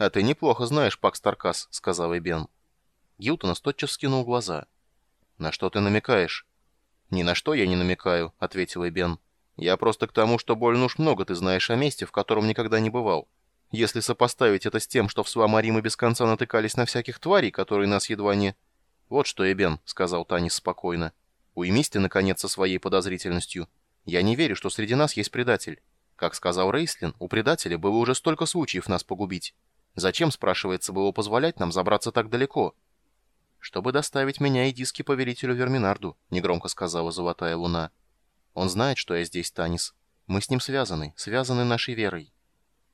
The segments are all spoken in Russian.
«А ты неплохо знаешь, Пакс Таркас», — сказал Эбен. Гилтонос тотчас скинул глаза. «На что ты намекаешь?» «Ни на что я не намекаю», — ответил Эбен. «Я просто к тому, что больно уж много ты знаешь о месте, в котором никогда не бывал. Если сопоставить это с тем, что в Свамари мы без конца натыкались на всяких тварей, которые нас едва не...» «Вот что, Эбен», — сказал Танис спокойно. «Уймись ты, наконец, со своей подозрительностью. Я не верю, что среди нас есть предатель. Как сказал Рейслин, у предателя было уже столько случаев нас погубить. Зачем, спрашивается, было позволять нам забраться так далеко? Чтобы доставить меня и диски повелителю Верминарду, негромко сказала Золотая Луна. Он знает, что я здесь, Танис. Мы с ним связаны, связаны нашей верой.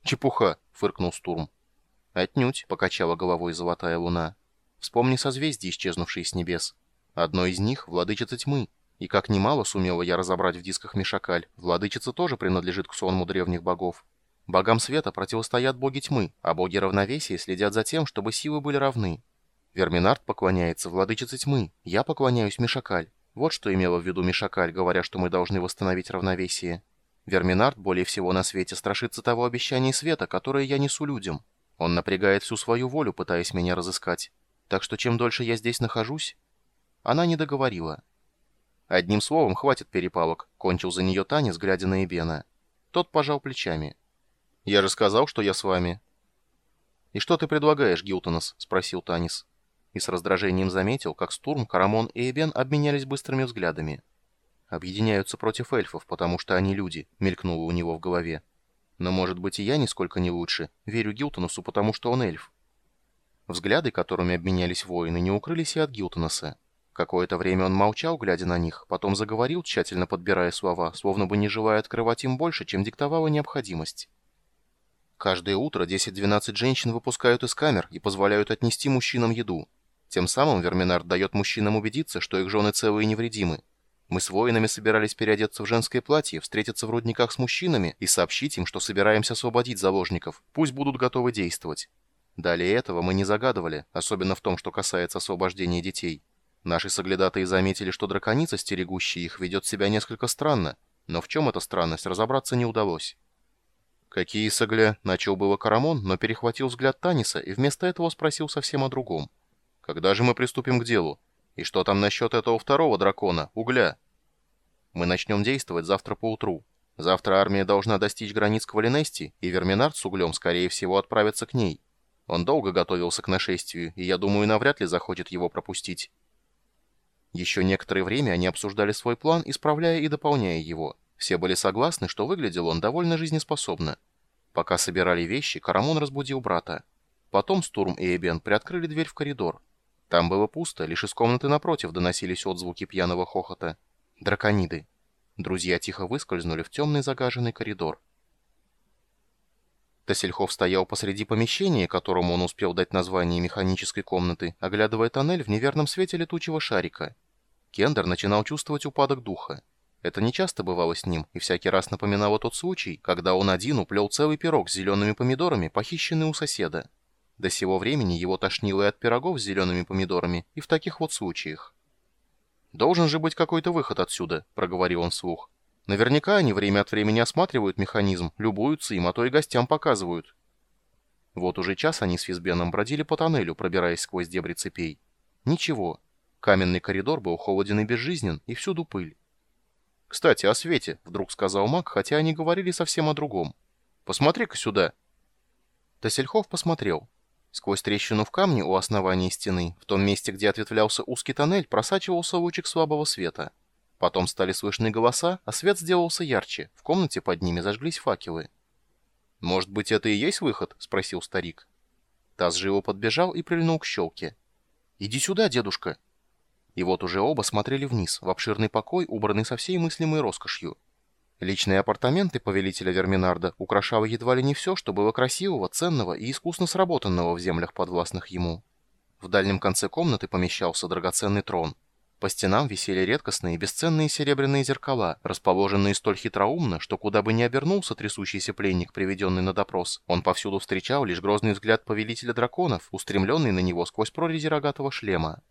Чепуха, фыркнул Стурм. Отнюдь, покачала головой Золотая Луна. Вспомни созвездия, исчезнувшие с небес. Одно из них — владычица тьмы. И как немало сумела я разобрать в дисках Мишакаль, владычица тоже принадлежит к сонму древних богов. Богам света противостоят боги тьмы, а боги равновесия следят за тем, чтобы силы были равны. Верминард поклоняется владычице тьмы, я поклоняюсь Мишакаль. Вот что имела в виду Мишакаль, говоря, что мы должны восстановить равновесие. Верминард более всего на свете страшится того обещания света, которое я несу людям. Он напрягает всю свою волю, пытаясь меня разыскать. Так что чем дольше я здесь нахожусь... Она не договорила. Одним словом, хватит перепалок, кончил за нее Танис, глядя на Эбена. Тот пожал плечами. «Я же сказал, что я с вами». «И что ты предлагаешь, Гилтонос?» — спросил Танис. И с раздражением заметил, как Стурм, Карамон и Эбен обменялись быстрыми взглядами. «Объединяются против эльфов, потому что они люди», — мелькнуло у него в голове. «Но, может быть, и я нисколько не лучше. Верю Гилтоносу, потому что он эльф». Взгляды, которыми обменялись воины, не укрылись и от Гилтоноса. Какое-то время он молчал, глядя на них, потом заговорил, тщательно подбирая слова, словно бы не желая открывать им больше, чем диктовала необходимость. Каждое утро 10-12 женщин выпускают из камер и позволяют отнести мужчинам еду. Тем самым Верминард дает мужчинам убедиться, что их жены целы и невредимы. Мы с воинами собирались переодеться в женское платье, встретиться в рудниках с мужчинами и сообщить им, что собираемся освободить заложников, пусть будут готовы действовать. Далее этого мы не загадывали, особенно в том, что касается освобождения детей. Наши соглядатые заметили, что драконица, стерегущая их, ведет себя несколько странно, но в чем эта странность, разобраться не удалось. «Какие согля?» — начал было Карамон, но перехватил взгляд Таниса и вместо этого спросил совсем о другом. «Когда же мы приступим к делу? И что там насчет этого второго дракона, угля?» «Мы начнем действовать завтра поутру. Завтра армия должна достичь границ Квалинести, и Верминард с углем, скорее всего, отправится к ней. Он долго готовился к нашествию, и, я думаю, навряд ли захочет его пропустить». Еще некоторое время они обсуждали свой план, исправляя и дополняя его. Все были согласны, что выглядел он довольно жизнеспособно. Пока собирали вещи, Карамон разбудил брата. Потом Стурм и Эбен приоткрыли дверь в коридор. Там было пусто, лишь из комнаты напротив доносились отзвуки пьяного хохота. Дракониды. Друзья тихо выскользнули в темный загаженный коридор. Тассельхов стоял посреди помещения, которому он успел дать название механической комнаты, оглядывая тоннель в неверном свете летучего шарика. Кендер начинал чувствовать упадок духа. Это нечасто бывало с ним, и всякий раз напоминало тот случай, когда он один уплел целый пирог с зелеными помидорами, похищенный у соседа. До сего времени его тошнило и от пирогов с зелеными помидорами, и в таких вот случаях. «Должен же быть какой-то выход отсюда», — проговорил он вслух. «Наверняка они время от времени осматривают механизм, любуются им, а то и гостям показывают». Вот уже час они с Физбеном бродили по тоннелю, пробираясь сквозь дебри цепей. Ничего. Каменный коридор был холоден и безжизнен, и всюду пыль. «Кстати, о свете», — вдруг сказал маг, хотя они говорили совсем о другом. «Посмотри-ка сюда». Тасельхов посмотрел. Сквозь трещину в камне у основания стены, в том месте, где ответвлялся узкий тоннель, просачивался лучик слабого света. Потом стали слышны голоса, а свет сделался ярче. В комнате под ними зажглись факелы. «Может быть, это и есть выход?» — спросил старик. Таз живо подбежал и прильнул к щелке. «Иди сюда, дедушка!» И вот уже оба смотрели вниз, в обширный покой, убранный со всей мыслимой роскошью. Личные апартаменты повелителя Верминарда украшало едва ли не все, что было красивого, ценного и искусно сработанного в землях подвластных ему. В дальнем конце комнаты помещался драгоценный трон. По стенам висели редкостные бесценные серебряные зеркала, расположенные столь хитроумно, что куда бы ни обернулся трясущийся пленник, приведенный на допрос, он повсюду встречал лишь грозный взгляд повелителя драконов, устремленный на него сквозь прорези рогатого шлема.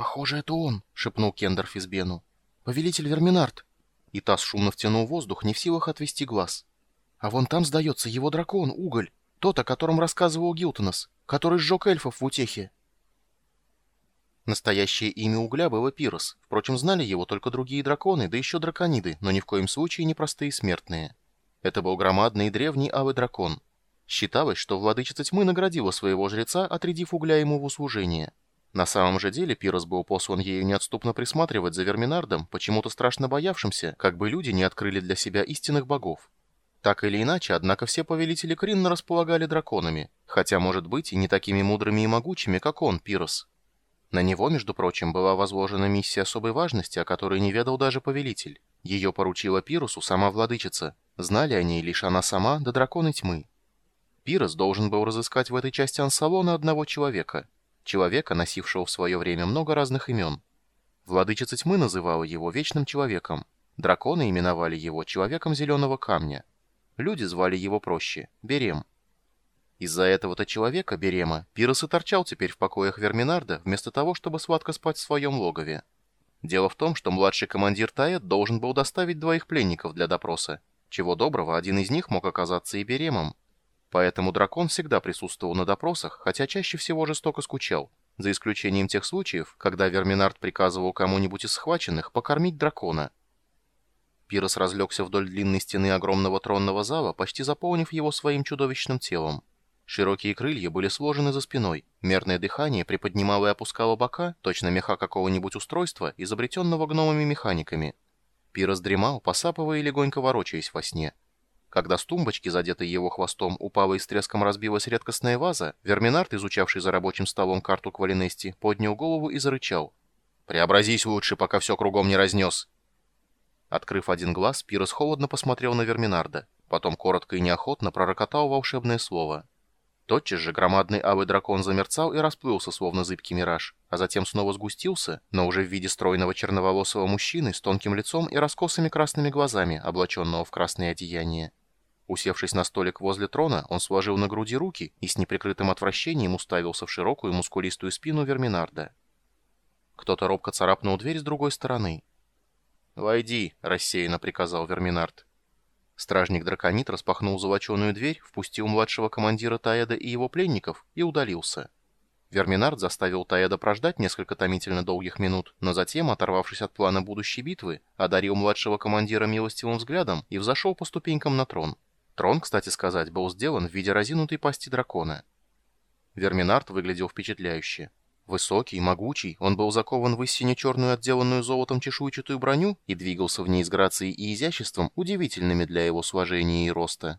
«Похоже, это он», — шепнул Кендер Физбену. «Повелитель Верминард». И Тасс шумно втянул воздух, не в силах отвести глаз. «А вон там, сдается, его дракон, уголь. Тот, о котором рассказывал Гилтонос, который сжег эльфов в утехе. Настоящее имя угля было Пирос. Впрочем, знали его только другие драконы, да еще дракониды, но ни в коем случае не простые смертные. Это был громадный и древний алый дракон. Считалось, что владычица тьмы наградила своего жреца, отрядив угля ему в услужение. На самом же деле Пирос был послан ею неотступно присматривать за Верминардом, почему-то страшно боявшимся, как бы люди не открыли для себя истинных богов. Так или иначе, однако все повелители Кринна располагали драконами, хотя, может быть, и не такими мудрыми и могучими, как он, Пирос. На него, между прочим, была возложена миссия особой важности, о которой не ведал даже повелитель. Ее поручила Пирусу сама владычица. Знали о ней лишь она сама, да драконы тьмы. Пирос должен был разыскать в этой части Ансалона одного человека — человека, носившего в свое время много разных имен. Владычица тьмы называла его Вечным Человеком, драконы именовали его Человеком Зеленого Камня. Люди звали его проще – Берем. Из-за этого-то человека, Берема, Пирос и торчал теперь в покоях Верминарда, вместо того, чтобы сладко спать в своем логове. Дело в том, что младший командир Таэт должен был доставить двоих пленников для допроса. Чего доброго, один из них мог оказаться и Беремом. Поэтому дракон всегда присутствовал на допросах, хотя чаще всего жестоко скучал, за исключением тех случаев, когда Верминард приказывал кому-нибудь из схваченных покормить дракона. Пирос разлегся вдоль длинной стены огромного тронного зала, почти заполнив его своим чудовищным телом. Широкие крылья были сложены за спиной, мерное дыхание приподнимало и опускало бока, точно меха какого-нибудь устройства, изобретенного гномами-механиками. Пирос дремал, посапывая и легонько ворочаясь во сне. Когда с тумбочки, задетой его хвостом, упала и с треском разбилась редкостная ваза, Верминард, изучавший за рабочим столом карту Квалинести, поднял голову и зарычал. «Преобразись лучше, пока все кругом не разнес!» Открыв один глаз, Пирос холодно посмотрел на Верминарда, потом коротко и неохотно пророкотал волшебное слово. Тотчас же громадный алый дракон замерцал и расплылся, словно зыбкий мираж, а затем снова сгустился, но уже в виде стройного черноволосого мужчины с тонким лицом и раскосыми красными глазами, облаченного в красное одеяние. Усевшись на столик возле трона, он сложил на груди руки и с неприкрытым отвращением уставился в широкую мускулистую спину Верминарда. Кто-то робко царапнул дверь с другой стороны. «Войди», — рассеянно приказал Верминард. Стражник-драконит распахнул золоченую дверь, впустил младшего командира Таэда и его пленников и удалился. Верминард заставил Таэда прождать несколько томительно долгих минут, но затем, оторвавшись от плана будущей битвы, одарил младшего командира милостивым взглядом и взошел по ступенькам на трон. Трон, кстати сказать, был сделан в виде разинутой пасти дракона. Верминард выглядел впечатляюще. Высокий, могучий, он был закован в сине-черную отделанную золотом чешуйчатую броню и двигался в ней с грацией и изяществом, удивительными для его сложения и роста.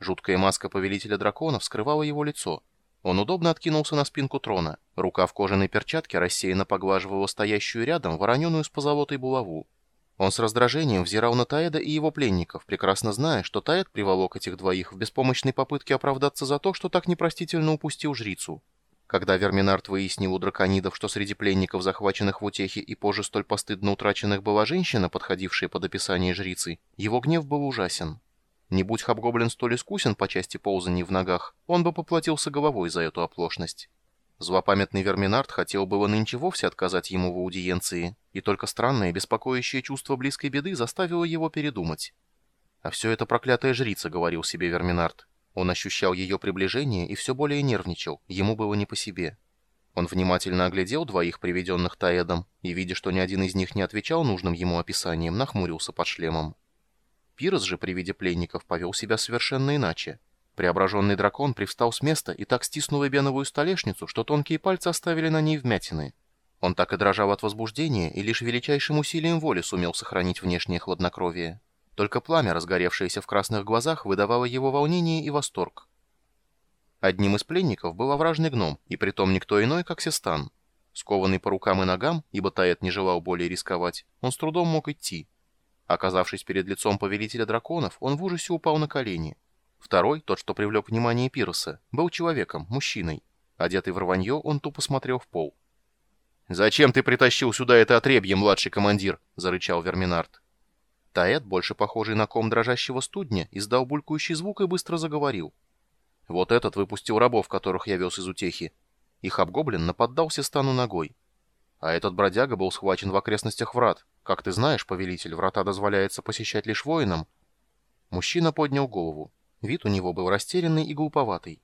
Жуткая маска повелителя драконов скрывала его лицо. Он удобно откинулся на спинку трона. Рука в кожаной перчатке рассеянно поглаживала стоящую рядом вороненую с позолотой булаву. Он с раздражением взирал на Таэда и его пленников, прекрасно зная, что Таэд приволок этих двоих в беспомощной попытке оправдаться за то, что так непростительно упустил жрицу. Когда Верминард выяснил у драконидов, что среди пленников, захваченных в утехе и позже столь постыдно утраченных, была женщина, подходившая под описание жрицы, его гнев был ужасен. Не будь Хабгоблин столь искусен по части ползаний в ногах, он бы поплатился головой за эту оплошность. Злопамятный Верминард хотел было нынче вовсе отказать ему в аудиенции, и только странное, беспокоящее чувство близкой беды заставило его передумать. «А все это проклятая жрица», — говорил себе Верминард. Он ощущал ее приближение и все более нервничал, ему было не по себе. Он внимательно оглядел двоих приведенных Таэдом, и, видя, что ни один из них не отвечал нужным ему описаниям, нахмурился под шлемом. Пирос же при виде пленников повел себя совершенно иначе. Преображенный дракон привстал с места и так стиснул эбеновую столешницу, что тонкие пальцы оставили на ней вмятины. Он так и дрожал от возбуждения и лишь величайшим усилием воли сумел сохранить внешнее хладнокровие. Только пламя, разгоревшееся в красных глазах, выдавало его волнение и восторг. Одним из пленников был овражный гном, и притом никто иной, как Систан. Скованный по рукам и ногам, ибо Таэт не желал более рисковать, он с трудом мог идти. Оказавшись перед лицом повелителя драконов, он в ужасе упал на колени. Второй, тот, что привлек внимание Пироса, был человеком, мужчиной. Одетый в рванье, он тупо смотрел в пол. «Зачем ты притащил сюда это отребье, младший командир?» — зарычал Верминард. Таэт, больше похожий на ком дрожащего студня, издал булькающий звук и быстро заговорил. «Вот этот выпустил рабов, которых я вез из утехи. Их обгоблин наподдался стану ногой. А этот бродяга был схвачен в окрестностях врат. Как ты знаешь, повелитель, врата дозволяется посещать лишь воинам». Мужчина поднял голову. Вид у него был растерянный и глуповатый.